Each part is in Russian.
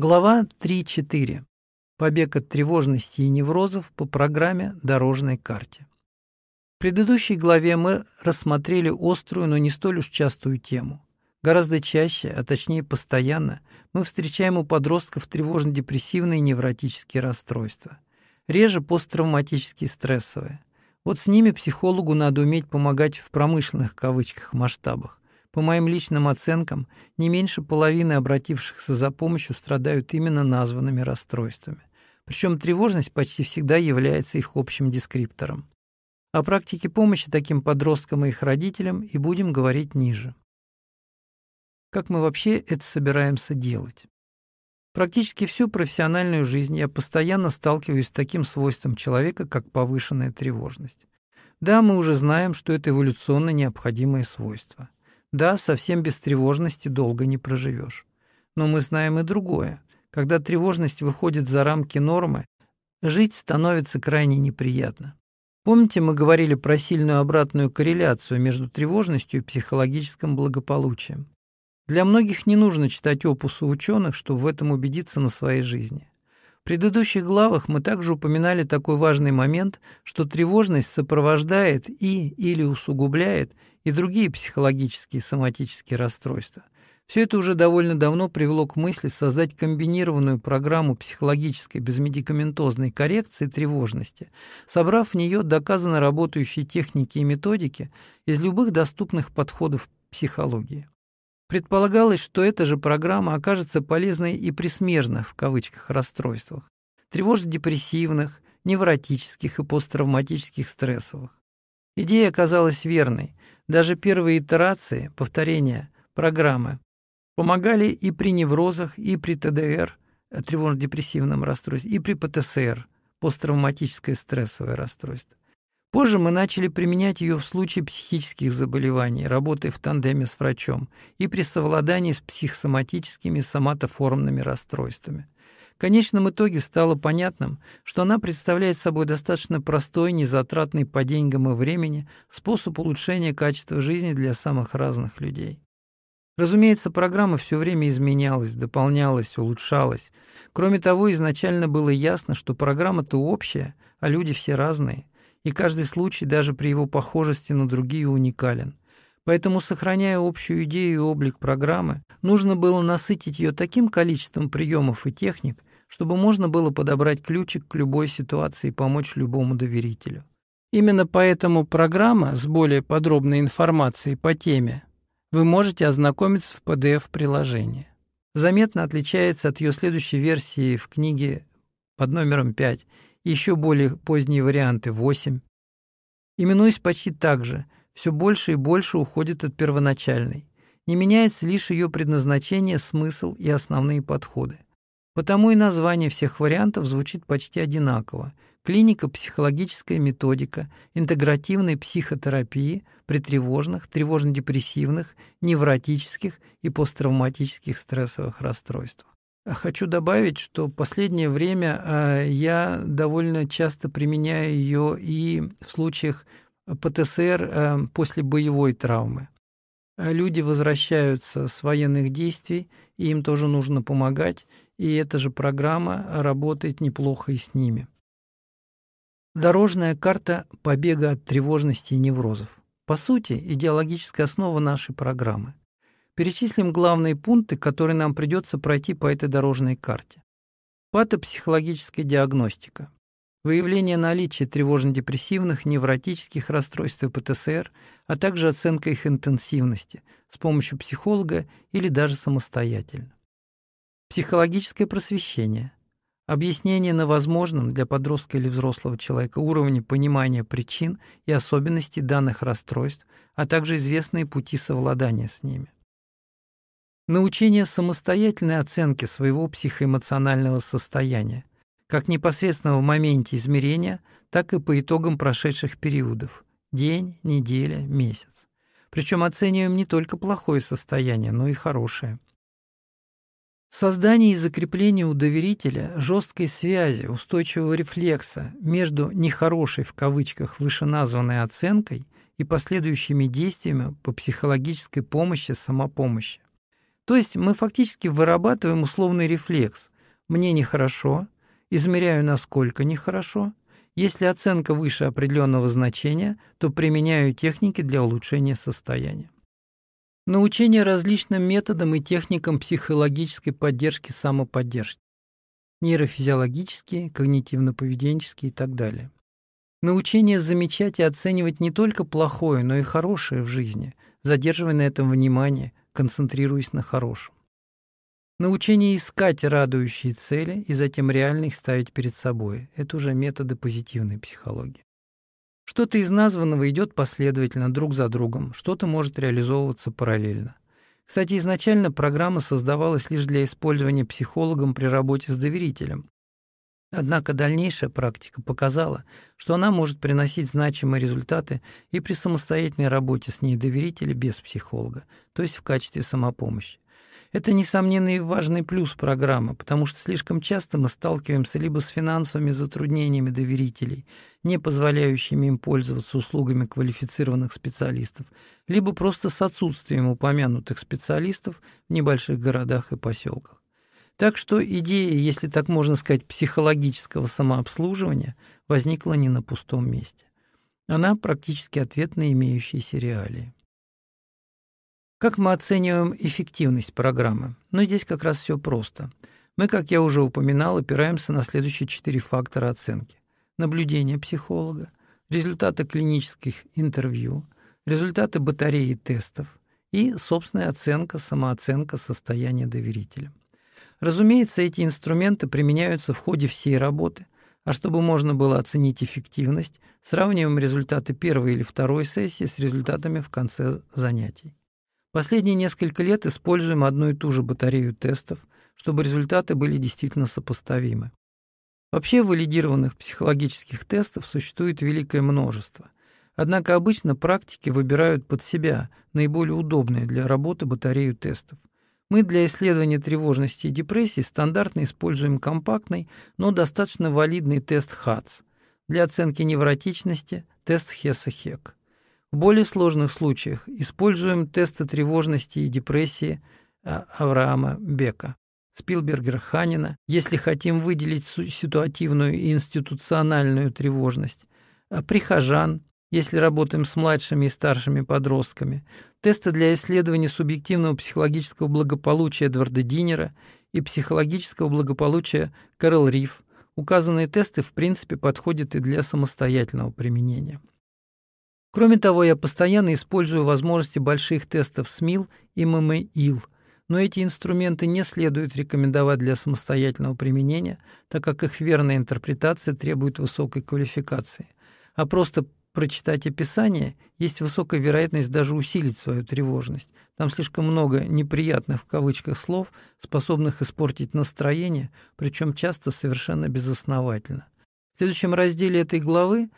Глава 3.4. Побег от тревожности и неврозов по программе «Дорожной карте». В предыдущей главе мы рассмотрели острую, но не столь уж частую тему. Гораздо чаще, а точнее постоянно, мы встречаем у подростков тревожно-депрессивные невротические расстройства. Реже посттравматические стрессовые. Вот с ними психологу надо уметь помогать в промышленных кавычках масштабах. По моим личным оценкам, не меньше половины обратившихся за помощью страдают именно названными расстройствами. Причем тревожность почти всегда является их общим дескриптором. О практике помощи таким подросткам и их родителям и будем говорить ниже. Как мы вообще это собираемся делать? Практически всю профессиональную жизнь я постоянно сталкиваюсь с таким свойством человека, как повышенная тревожность. Да, мы уже знаем, что это эволюционно необходимое свойство. Да, совсем без тревожности долго не проживешь. Но мы знаем и другое. Когда тревожность выходит за рамки нормы, жить становится крайне неприятно. Помните, мы говорили про сильную обратную корреляцию между тревожностью и психологическим благополучием? Для многих не нужно читать опусы ученых, чтобы в этом убедиться на своей жизни. Предыдущих главах мы также упоминали такой важный момент, что тревожность сопровождает и или усугубляет и другие психологические и соматические расстройства. Все это уже довольно давно привело к мысли создать комбинированную программу психологической безмедикаментозной коррекции тревожности, собрав в нее доказанно работающие техники и методики из любых доступных подходов психологии. Предполагалось, что эта же программа окажется полезной и при смежных, в кавычках, расстройствах, тревожно-депрессивных, невротических и посттравматических стрессовых. Идея оказалась верной. Даже первые итерации, повторения программы, помогали и при неврозах, и при ТДР, тревожно-депрессивном расстройстве, и при ПТСР, посттравматическое стрессовое расстройство. Позже мы начали применять ее в случае психических заболеваний, работая в тандеме с врачом, и при совладании с психосоматическими соматоформными расстройствами. В конечном итоге стало понятным, что она представляет собой достаточно простой, незатратный по деньгам и времени способ улучшения качества жизни для самых разных людей. Разумеется, программа все время изменялась, дополнялась, улучшалась. Кроме того, изначально было ясно, что программа-то общая, а люди все разные – и каждый случай даже при его похожести на другие уникален. Поэтому, сохраняя общую идею и облик программы, нужно было насытить ее таким количеством приемов и техник, чтобы можно было подобрать ключик к любой ситуации и помочь любому доверителю. Именно поэтому программа с более подробной информацией по теме вы можете ознакомиться в PDF-приложении. Заметно отличается от ее следующей версии в книге под номером 5 еще более поздние варианты 8. Именуясь почти так же, все больше и больше уходит от первоначальной. Не меняется лишь ее предназначение, смысл и основные подходы. Потому и название всех вариантов звучит почти одинаково. Клиника психологическая методика интегративной психотерапии при тревожных, тревожно-депрессивных, невротических и посттравматических стрессовых расстройствах. Хочу добавить, что в последнее время а, я довольно часто применяю ее и в случаях ПТСР а, после боевой травмы. Люди возвращаются с военных действий, и им тоже нужно помогать, и эта же программа работает неплохо и с ними. Дорожная карта побега от тревожности и неврозов. По сути, идеологическая основа нашей программы. Перечислим главные пункты, которые нам придется пройти по этой дорожной карте. Патопсихологическая диагностика. Выявление наличия тревожно-депрессивных, невротических расстройств и ПТСР, а также оценка их интенсивности с помощью психолога или даже самостоятельно. Психологическое просвещение. Объяснение на возможном для подростка или взрослого человека уровне понимания причин и особенностей данных расстройств, а также известные пути совладания с ними. Научение самостоятельной оценке своего психоэмоционального состояния, как непосредственно в моменте измерения, так и по итогам прошедших периодов – день, неделя, месяц. Причем оцениваем не только плохое состояние, но и хорошее. Создание и закрепление у доверителя жесткой связи, устойчивого рефлекса между «нехорошей» в кавычках вышеназванной оценкой и последующими действиями по психологической помощи самопомощи. То есть мы фактически вырабатываем условный рефлекс. Мне нехорошо, измеряю, насколько нехорошо. Если оценка выше определенного значения, то применяю техники для улучшения состояния. Научение различным методам и техникам психологической поддержки самоподдержки. Нейрофизиологические, когнитивно-поведенческие и так далее. Научение замечать и оценивать не только плохое, но и хорошее в жизни, задерживая на этом внимание, концентрируясь на хорошем. Научение искать радующие цели и затем реально их ставить перед собой – это уже методы позитивной психологии. Что-то из названного идет последовательно, друг за другом, что-то может реализовываться параллельно. Кстати, изначально программа создавалась лишь для использования психологом при работе с доверителем. Однако дальнейшая практика показала, что она может приносить значимые результаты и при самостоятельной работе с ней доверителя без психолога, то есть в качестве самопомощи. Это, несомненный важный плюс программы, потому что слишком часто мы сталкиваемся либо с финансовыми затруднениями доверителей, не позволяющими им пользоваться услугами квалифицированных специалистов, либо просто с отсутствием упомянутых специалистов в небольших городах и поселках. Так что идея, если так можно сказать, психологического самообслуживания возникла не на пустом месте. Она практически ответ на имеющиеся реалии. Как мы оцениваем эффективность программы? Ну, здесь как раз все просто. Мы, как я уже упоминал, опираемся на следующие четыре фактора оценки. Наблюдение психолога, результаты клинических интервью, результаты батареи тестов и собственная оценка, самооценка состояния доверителя. Разумеется, эти инструменты применяются в ходе всей работы, а чтобы можно было оценить эффективность, сравниваем результаты первой или второй сессии с результатами в конце занятий. Последние несколько лет используем одну и ту же батарею тестов, чтобы результаты были действительно сопоставимы. Вообще валидированных психологических тестов существует великое множество. Однако обычно практики выбирают под себя наиболее удобные для работы батарею тестов. Мы для исследования тревожности и депрессии стандартно используем компактный, но достаточно валидный тест ХАЦ. Для оценки невротичности – тест Хесса-Хек. В более сложных случаях используем тесты тревожности и депрессии а, Авраама Бека, Спилбергера Ханина, если хотим выделить ситуативную и институциональную тревожность, а прихожан, если работаем с младшими и старшими подростками, тесты для исследования субъективного психологического благополучия Эдварда Динера и психологического благополучия Кэрол Риф. Указанные тесты в принципе подходят и для самостоятельного применения. Кроме того, я постоянно использую возможности больших тестов СМИЛ и ММИЛ, но эти инструменты не следует рекомендовать для самостоятельного применения, так как их верная интерпретация требует высокой квалификации. А просто прочитать описание, есть высокая вероятность даже усилить свою тревожность. Там слишком много неприятных в кавычках слов, способных испортить настроение, причем часто совершенно безосновательно. В следующем разделе этой главы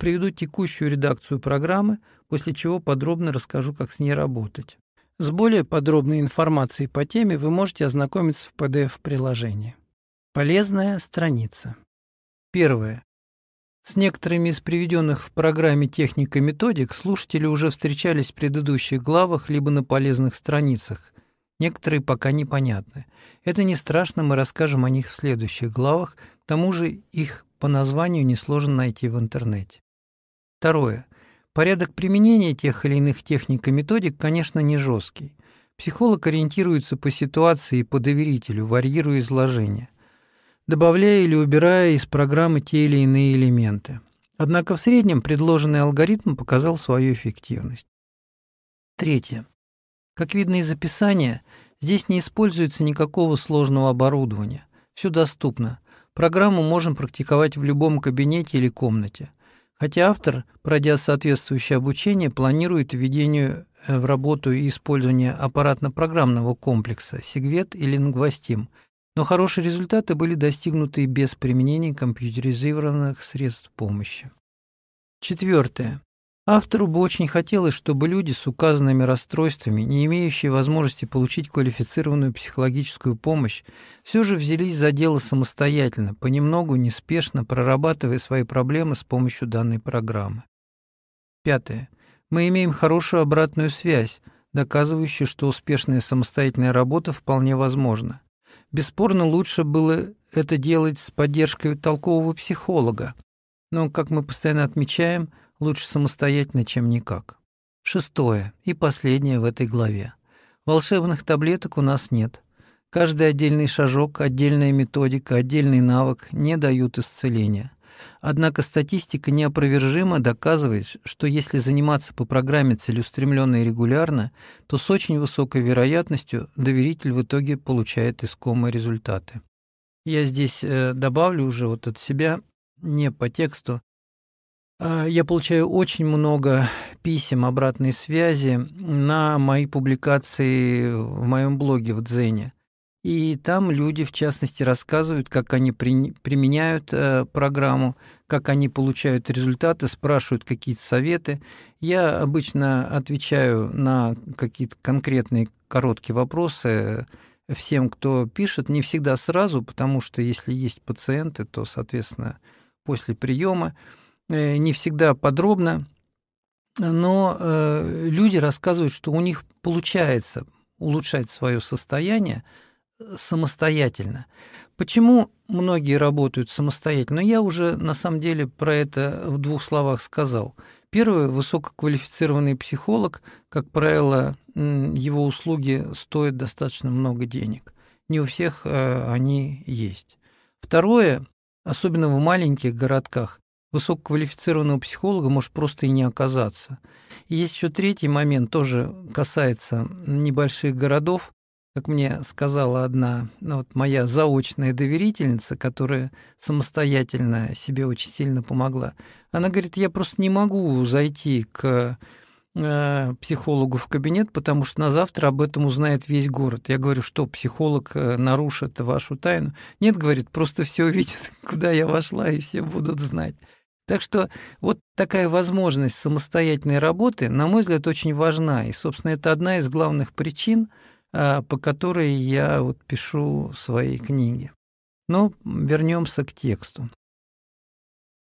приведу текущую редакцию программы, после чего подробно расскажу, как с ней работать. С более подробной информацией по теме вы можете ознакомиться в PDF-приложении. Полезная страница. Первое. С некоторыми из приведенных в программе техник и методик слушатели уже встречались в предыдущих главах либо на полезных страницах. Некоторые пока непонятны. Это не страшно, мы расскажем о них в следующих главах, к тому же их по названию несложно найти в интернете. Второе. Порядок применения тех или иных техник и методик, конечно, не жесткий. Психолог ориентируется по ситуации и по доверителю, варьируя изложение, добавляя или убирая из программы те или иные элементы. Однако в среднем предложенный алгоритм показал свою эффективность. Третье. Как видно из описания, здесь не используется никакого сложного оборудования. Все доступно. Программу можем практиковать в любом кабинете или комнате. Хотя автор, пройдя соответствующее обучение, планирует введение э, в работу и использование аппаратно-программного комплекса Сигвет или Нгвастим, но хорошие результаты были достигнуты без применения компьютеризированных средств помощи. Четвертое. Автору бы очень хотелось, чтобы люди с указанными расстройствами, не имеющие возможности получить квалифицированную психологическую помощь, все же взялись за дело самостоятельно, понемногу, неспешно прорабатывая свои проблемы с помощью данной программы. Пятое. Мы имеем хорошую обратную связь, доказывающие, что успешная самостоятельная работа вполне возможна. Бесспорно, лучше было это делать с поддержкой толкового психолога, но, как мы постоянно отмечаем, лучше самостоятельно, чем никак. Шестое и последнее в этой главе. Волшебных таблеток у нас нет. Каждый отдельный шажок, отдельная методика, отдельный навык не дают исцеления. Однако статистика неопровержимо доказывает, что если заниматься по программе целеустремленно и регулярно, то с очень высокой вероятностью доверитель в итоге получает искомые результаты. Я здесь э, добавлю уже вот от себя, не по тексту. А, я получаю очень много писем обратной связи на мои публикации в моем блоге в Дзене. И там люди, в частности, рассказывают, как они при, применяют э, программу, как они получают результаты, спрашивают какие-то советы. Я обычно отвечаю на какие-то конкретные короткие вопросы всем, кто пишет, не всегда сразу, потому что если есть пациенты, то, соответственно, после приема, э, не всегда подробно, но э, люди рассказывают, что у них получается улучшать свое состояние, самостоятельно. Почему многие работают самостоятельно? Я уже на самом деле про это в двух словах сказал. Первый, высококвалифицированный психолог, как правило, его услуги стоят достаточно много денег. Не у всех э, они есть. Второе, особенно в маленьких городках, высококвалифицированного психолога может просто и не оказаться. И есть еще третий момент, тоже касается небольших городов как мне сказала одна ну, вот моя заочная доверительница, которая самостоятельно себе очень сильно помогла, она говорит, я просто не могу зайти к э, психологу в кабинет, потому что на завтра об этом узнает весь город. Я говорю, что психолог э, нарушит вашу тайну? Нет, говорит, просто все увидят, куда я вошла, и все будут знать. Так что вот такая возможность самостоятельной работы, на мой взгляд, очень важна. И, собственно, это одна из главных причин, по которой я вот пишу свои книги. Но вернемся к тексту.